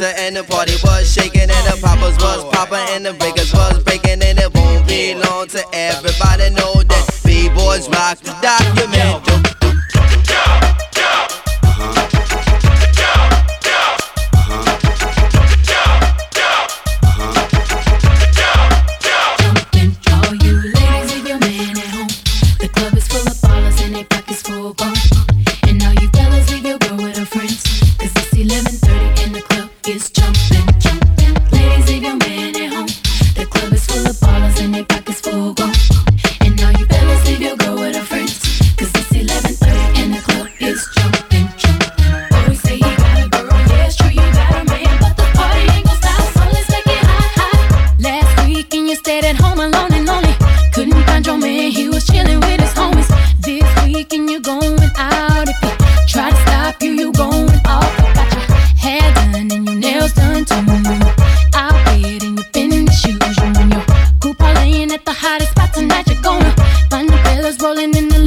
And the party was shaking and the poppers was popping and the breakers was breaking and it won't be long to everybody know that B-boys rock the document. out. If I try to stop you, you going off. You got your hair done and your nails done too. Outfit and your bending shoes. You and your coupe laying at the hottest spot tonight. You're gonna find the fellas rolling in the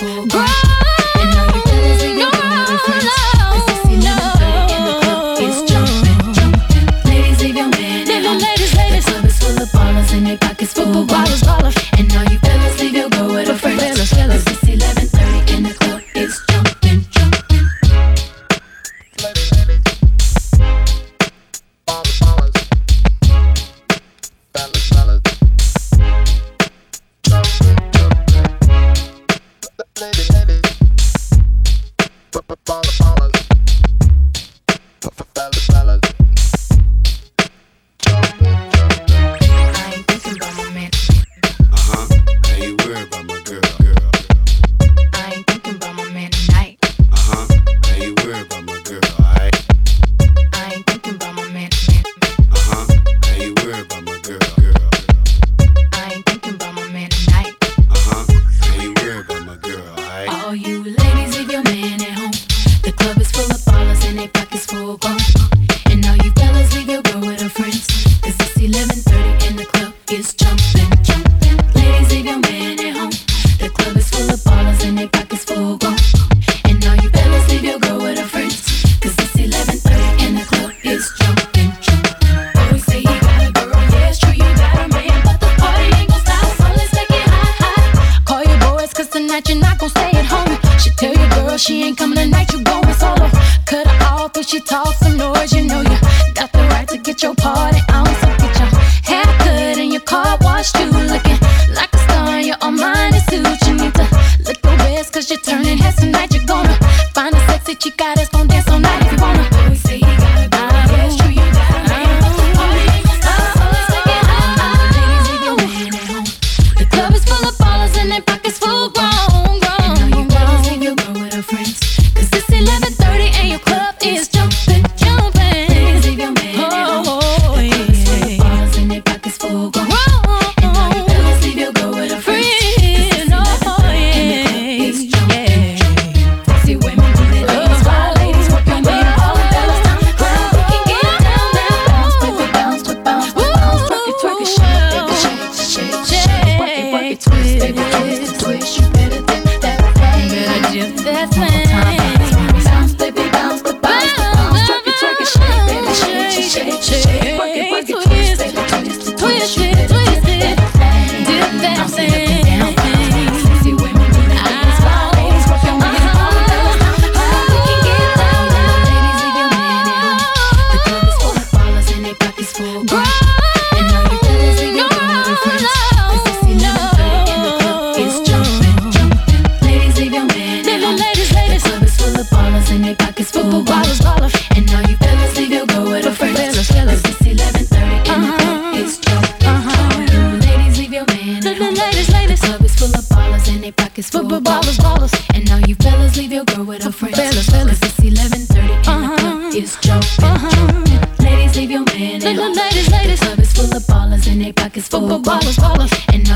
dance at home. She tell your girl she ain't coming tonight, you going solo. Cut her off, but she talks some noise. You know you got the right to get your party. Full ballers, ballers. And now you fellas leave your girl with her friends. Fellas, fellas. Cause it's 11:30 and uh-huh. the club is jumping. Uh-huh. Ladies, leave your man at home. Ladies, ladies. The club is full of ballers and they pockets full of ballers, ballers. And